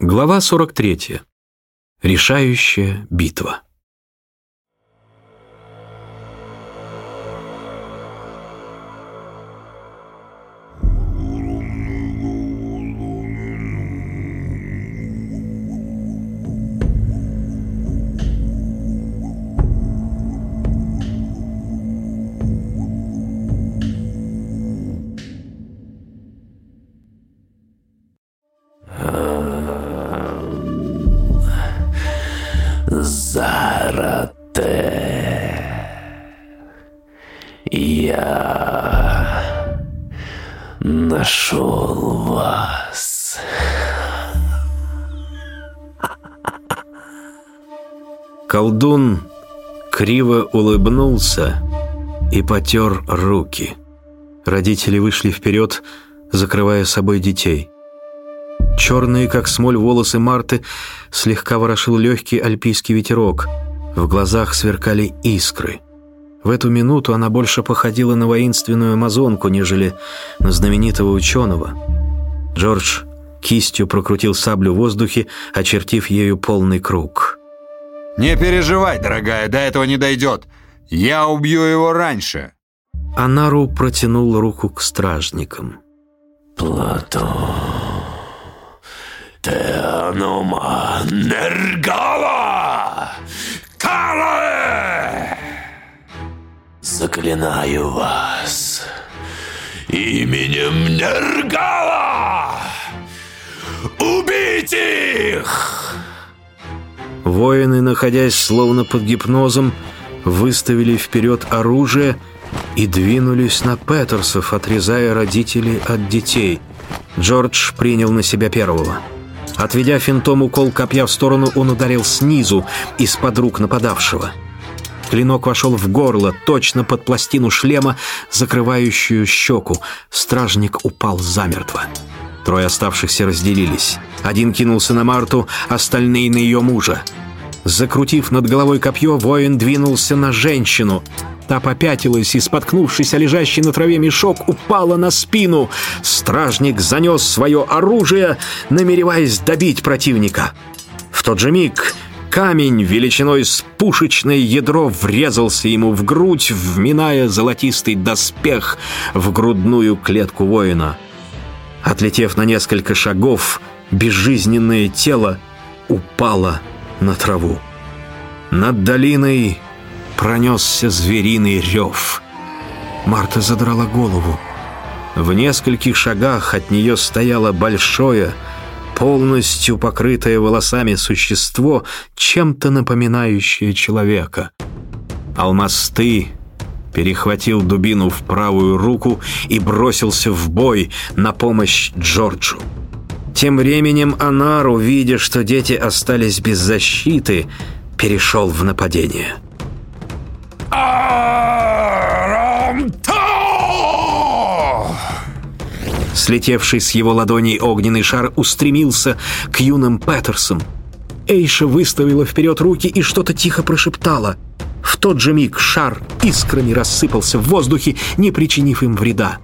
Глава 43. Решающая битва. Зарате. Я нашел вас. Колдун криво улыбнулся и потер руки. Родители вышли вперед, закрывая собой детей. Черные, как смоль, волосы Марты слегка ворошил легкий альпийский ветерок. В глазах сверкали искры. В эту минуту она больше походила на воинственную амазонку, нежели на знаменитого ученого. Джордж кистью прокрутил саблю в воздухе, очертив ею полный круг. «Не переживай, дорогая, до этого не дойдет. Я убью его раньше». Анару протянул руку к стражникам. Платон. Теанума Нергала! Калаэ! Заклинаю вас именем Нергала! Убить их! Воины, находясь словно под гипнозом, выставили вперед оружие и двинулись на Петерсов, отрезая родителей от детей. Джордж принял на себя первого. Отведя финтом укол копья в сторону, он ударил снизу, из-под рук нападавшего. Клинок вошел в горло, точно под пластину шлема, закрывающую щеку. Стражник упал замертво. Трое оставшихся разделились. Один кинулся на Марту, остальные на ее мужа. Закрутив над головой копье, воин двинулся на женщину. Та попятилась и, споткнувшись о лежащий на траве мешок, упала на спину. Стражник занес свое оружие, намереваясь добить противника. В тот же миг камень величиной с пушечное ядро врезался ему в грудь, вминая золотистый доспех в грудную клетку воина. Отлетев на несколько шагов, безжизненное тело упало на траву. Над долиной пронесся звериный рев. Марта задрала голову. В нескольких шагах от нее стояло большое, полностью покрытое волосами существо, чем-то напоминающее человека. Алмасты перехватил дубину в правую руку и бросился в бой на помощь Джорджу. Тем временем Анару, видя, что дети остались без защиты, перешел в нападение. Слетевший с его ладоней огненный шар устремился к юным Петерсам. Эйша выставила вперед руки и что-то тихо прошептала. В тот же миг шар искрами рассыпался в воздухе, не причинив им вреда.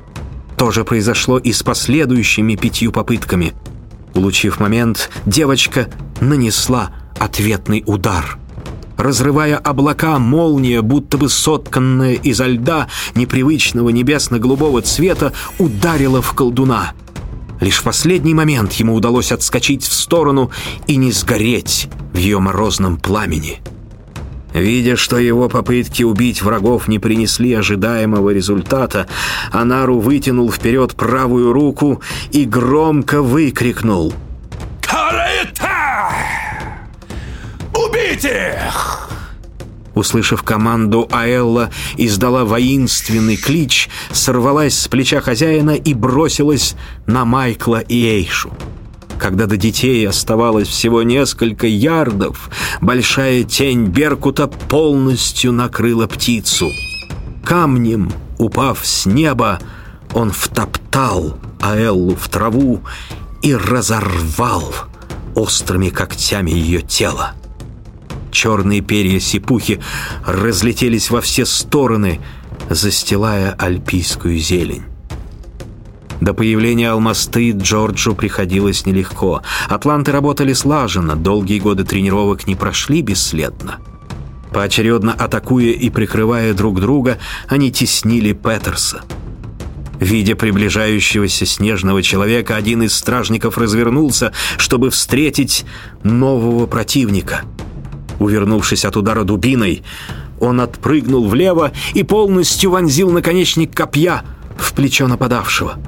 То же произошло и с последующими пятью попытками. Улучив момент, девочка нанесла ответный удар — Разрывая облака, молния, будто бы сотканная изо льда непривычного небесно-голубого цвета, ударила в колдуна. Лишь в последний момент ему удалось отскочить в сторону и не сгореть в ее морозном пламени. Видя, что его попытки убить врагов не принесли ожидаемого результата, Анару вытянул вперед правую руку и громко выкрикнул «Карета! Убить их!» Услышав команду, Аэлла издала воинственный клич, сорвалась с плеча хозяина и бросилась на Майкла и Эйшу. Когда до детей оставалось всего несколько ярдов, большая тень Беркута полностью накрыла птицу. Камнем, упав с неба, он втоптал Аэллу в траву и разорвал острыми когтями ее тело. Черные перья сипухи разлетелись во все стороны, застилая альпийскую зелень. До появления Алмасты Джорджу приходилось нелегко. Атланты работали слаженно, долгие годы тренировок не прошли бесследно. Поочередно атакуя и прикрывая друг друга, они теснили Петерса. Видя приближающегося снежного человека, один из стражников развернулся, чтобы встретить нового противника. Увернувшись от удара дубиной, он отпрыгнул влево и полностью вонзил наконечник копья в плечо нападавшего.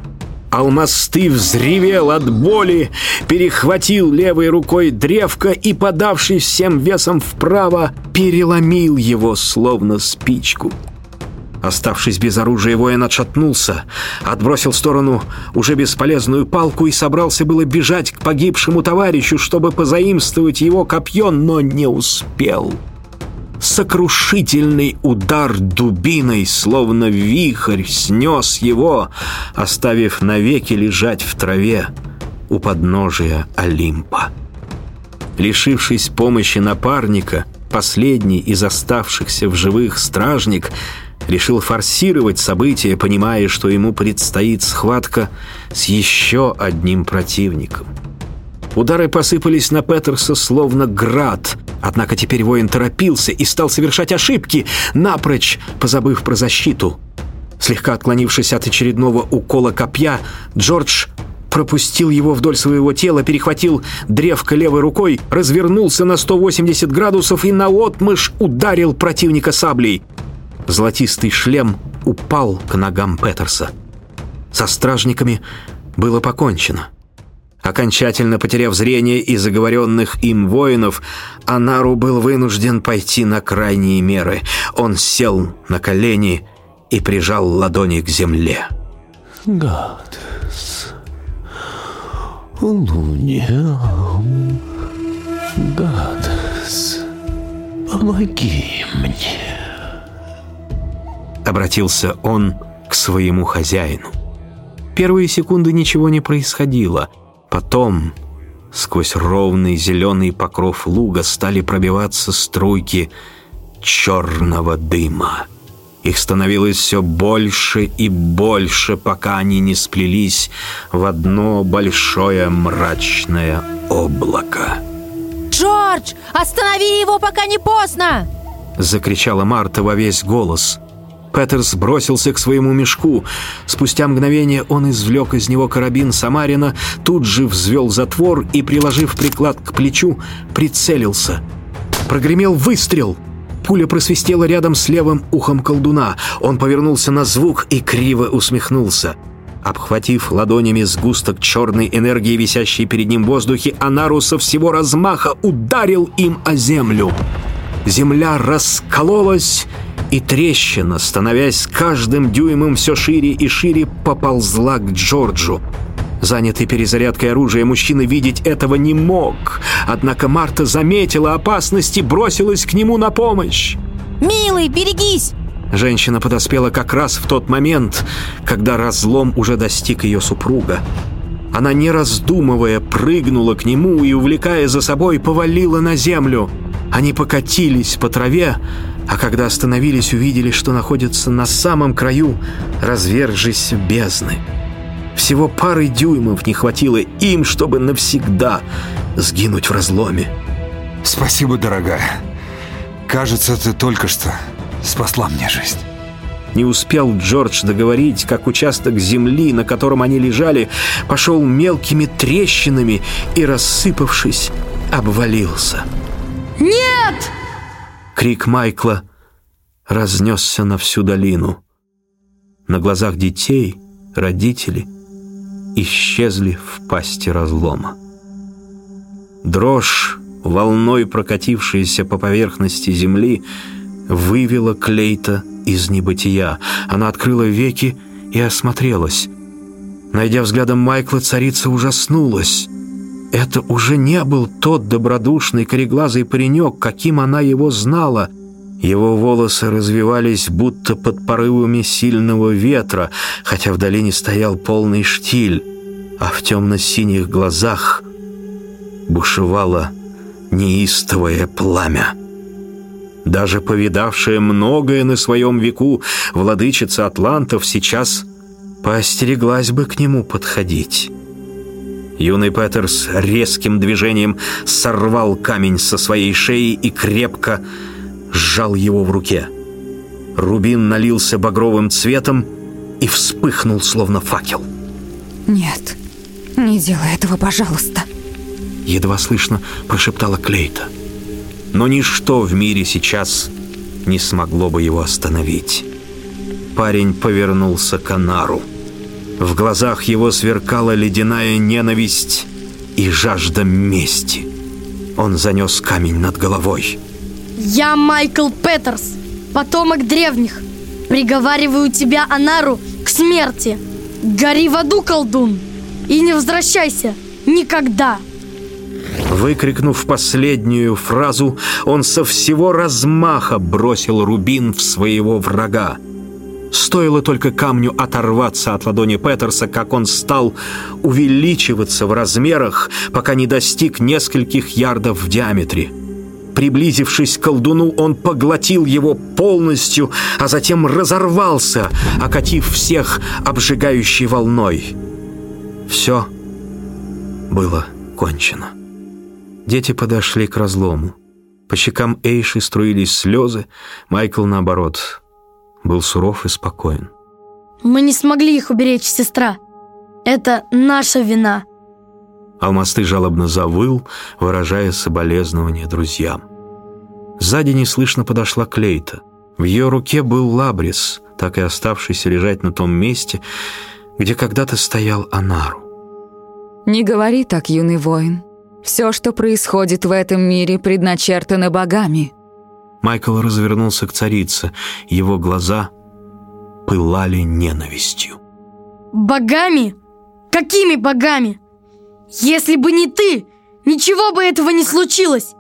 Алмасты взревел от боли, перехватил левой рукой древко и, подавшись всем весом вправо, переломил его, словно спичку. Оставшись без оружия, воин отшатнулся, отбросил в сторону уже бесполезную палку и собрался было бежать к погибшему товарищу, чтобы позаимствовать его копье, но не успел. Сокрушительный удар дубиной, словно вихрь, снес его, оставив навеки лежать в траве у подножия Олимпа. Лишившись помощи напарника, последний из оставшихся в живых стражник решил форсировать события, понимая, что ему предстоит схватка с еще одним противником. Удары посыпались на Петерса словно град, однако теперь воин торопился и стал совершать ошибки, напрочь позабыв про защиту. Слегка отклонившись от очередного укола копья, Джордж пропустил его вдоль своего тела, перехватил древко левой рукой, развернулся на 180 градусов и наотмашь ударил противника саблей. Золотистый шлем упал к ногам Петерса. Со стражниками было покончено. Окончательно потеряв зрение и заговоренных им воинов, Анару был вынужден пойти на крайние меры. Он сел на колени и прижал ладони к земле. Гадс, Луния, Гадс, помоги мне. Обратился он к своему хозяину. Первые секунды ничего не происходило — Потом сквозь ровный зеленый покров луга стали пробиваться струйки черного дыма. Их становилось все больше и больше, пока они не сплелись в одно большое мрачное облако. «Джордж, останови его, пока не поздно!» Закричала Марта во весь голос. Петерс бросился к своему мешку. Спустя мгновение он извлек из него карабин Самарина, тут же взвел затвор и, приложив приклад к плечу, прицелился. Прогремел выстрел. Пуля просвистела рядом с левым ухом колдуна. Он повернулся на звук и криво усмехнулся. Обхватив ладонями сгусток черной энергии, висящей перед ним в воздухе, Анару со всего размаха ударил им о землю. Земля раскололась, и трещина, становясь с каждым дюймом все шире и шире, поползла к Джорджу. Занятый перезарядкой оружия, мужчина видеть этого не мог. Однако Марта заметила опасность и бросилась к нему на помощь. «Милый, берегись!» Женщина подоспела как раз в тот момент, когда разлом уже достиг ее супруга. Она, не раздумывая, прыгнула к нему и, увлекая за собой, повалила на землю. Они покатились по траве, а когда остановились, увидели, что находятся на самом краю развержись бездны. Всего пары дюймов не хватило им, чтобы навсегда сгинуть в разломе. Спасибо, дорогая. Кажется, ты только что спасла мне жизнь. Не успел Джордж договорить, как участок земли, на котором они лежали, пошел мелкими трещинами и, рассыпавшись, обвалился. «Нет!» Крик Майкла разнесся на всю долину. На глазах детей родители исчезли в пасти разлома. Дрожь, волной прокатившаяся по поверхности земли, вывела Клейта из небытия. Она открыла веки и осмотрелась. Найдя взглядом Майкла, царица ужаснулась. Это уже не был тот добродушный кореглазый паренек, каким она его знала. Его волосы развивались будто под порывами сильного ветра, хотя в долине стоял полный штиль, а в темно-синих глазах бушевало неистовое пламя. Даже повидавшая многое на своем веку владычица атлантов сейчас поостереглась бы к нему подходить. Юный Петерс резким движением сорвал камень со своей шеи и крепко сжал его в руке. Рубин налился багровым цветом и вспыхнул, словно факел. Нет, не делай этого, пожалуйста. Едва слышно прошептала Клейта. Но ничто в мире сейчас не смогло бы его остановить. Парень повернулся к Анару. В глазах его сверкала ледяная ненависть и жажда мести. Он занес камень над головой. Я Майкл Петерс, потомок древних. Приговариваю тебя, Анару, к смерти. Гори в аду, колдун, и не возвращайся никогда. Выкрикнув последнюю фразу, он со всего размаха бросил рубин в своего врага. Стоило только камню оторваться от ладони Петерса, как он стал увеличиваться в размерах, пока не достиг нескольких ярдов в диаметре. Приблизившись к колдуну, он поглотил его полностью, а затем разорвался, окатив всех обжигающей волной. Все было кончено. Дети подошли к разлому. По щекам Эйши струились слезы, Майкл, наоборот, был суров и спокоен. Мы не смогли их уберечь, сестра. Это наша вина. Алмасты жалобно завыл, выражая соболезнования друзьям. Сзади неслышно подошла Клейта. В ее руке был лабрис, так и оставшийся лежать на том месте, где когда-то стоял Анару. Не говори так, юный воин. Все, что происходит в этом мире, предначертано богами. Майкл развернулся к царице. Его глаза пылали ненавистью. Богами? Какими богами? Если бы не ты, ничего бы этого не случилось.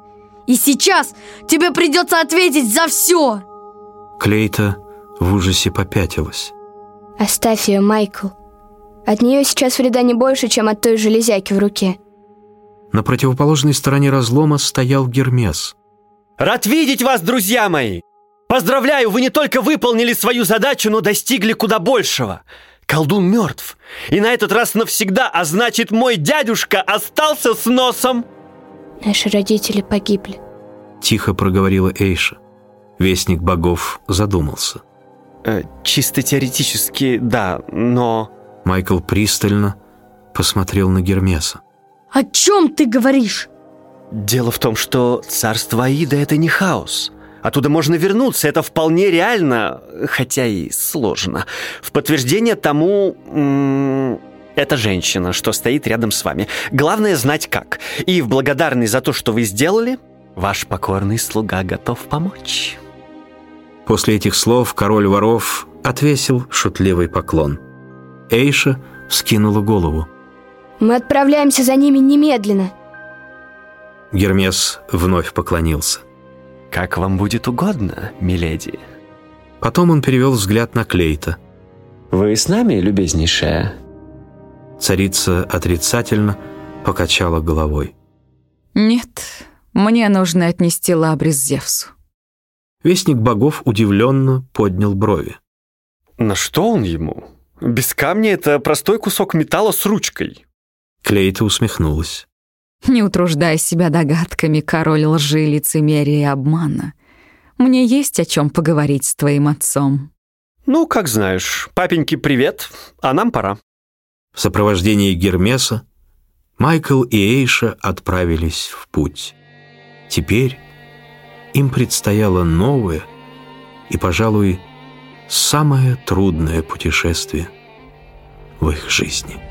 И сейчас тебе придется ответить за все. Клейта в ужасе попятилась. Оставь ее, Майкл. От нее сейчас вреда не больше, чем от той железяки в руке. На противоположной стороне разлома стоял Гермес. Рад видеть вас, друзья мои! Поздравляю, вы не только выполнили свою задачу, но достигли куда большего. Колдун мертв. И на этот раз навсегда, а значит, мой дядюшка остался с носом. Наши родители погибли. Тихо проговорила Эйша. Вестник богов задумался. Э, чисто теоретически, да, но... Майкл пристально посмотрел на Гермеса. О чем ты говоришь? Дело в том, что царство Аида — это не хаос. Оттуда можно вернуться, это вполне реально, хотя и сложно. В подтверждение тому... м, это женщина, что стоит рядом с вами. Главное знать как. И в благодарность за то, что вы сделали, ваш покорный слуга готов помочь. После этих слов король воров отвесил шутливый поклон. Эйша вскинула голову. Мы отправляемся за ними немедленно. Гермес вновь поклонился. Как вам будет угодно, миледи. Потом он перевел взгляд на Клейта. Вы с нами, любезнейшая? Царица отрицательно покачала головой. Нет, мне нужно отнести лабрис Зевсу. Вестник богов удивленно поднял брови. На что он ему? Без камня это простой кусок металла с ручкой. Клейта усмехнулась. Не утруждай себя догадками, король лжи, лицемерия и обмана. Мне есть о чем поговорить с твоим отцом. Ну, как знаешь. Папеньке привет, а нам пора. В сопровождении Гермеса Майкл и Эйша отправились в путь. Теперь им предстояло новое и, пожалуй, самое трудное путешествие в их жизни.